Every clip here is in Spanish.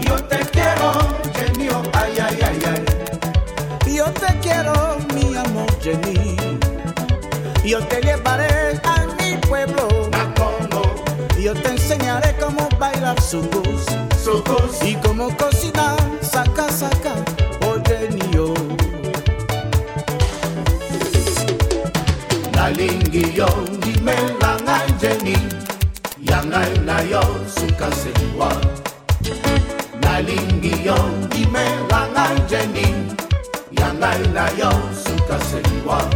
Yo te quiero, genio. Ay, ay, ay, ay. Yo te quiero, mi amor, genio. Yo te llevaré a mi pueblo. A cómo? Yo te enseñaré cómo bailar sucos. Y cómo cositas. Saca, saca. O genio. La linguión, dime la nai, genio. Y a la yo, su casa. laila yo su casa igual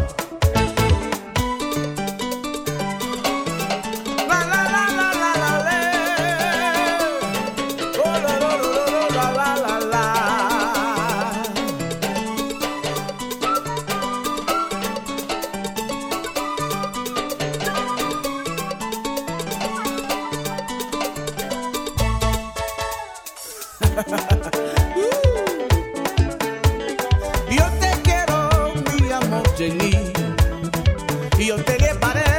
ha ha ha pared.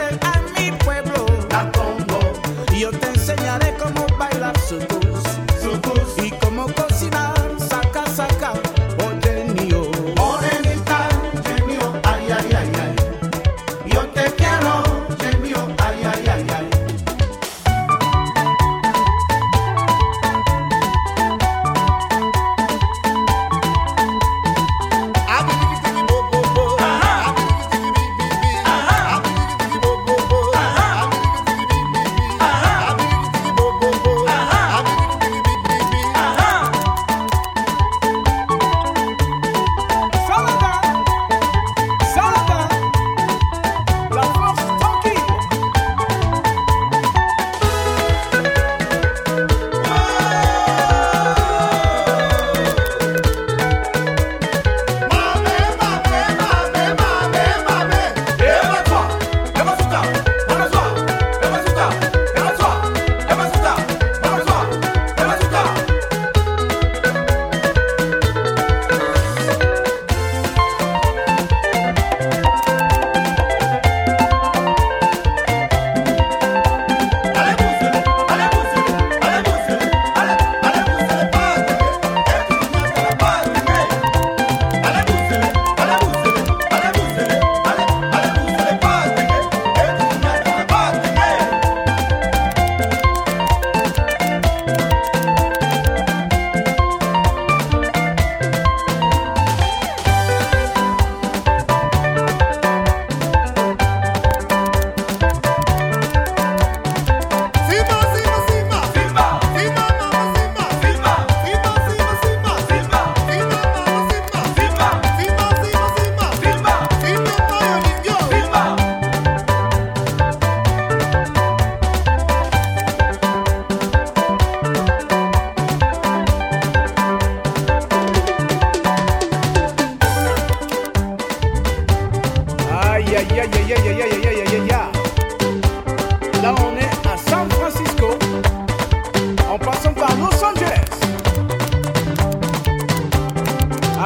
San Carlos Sanchez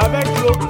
avec le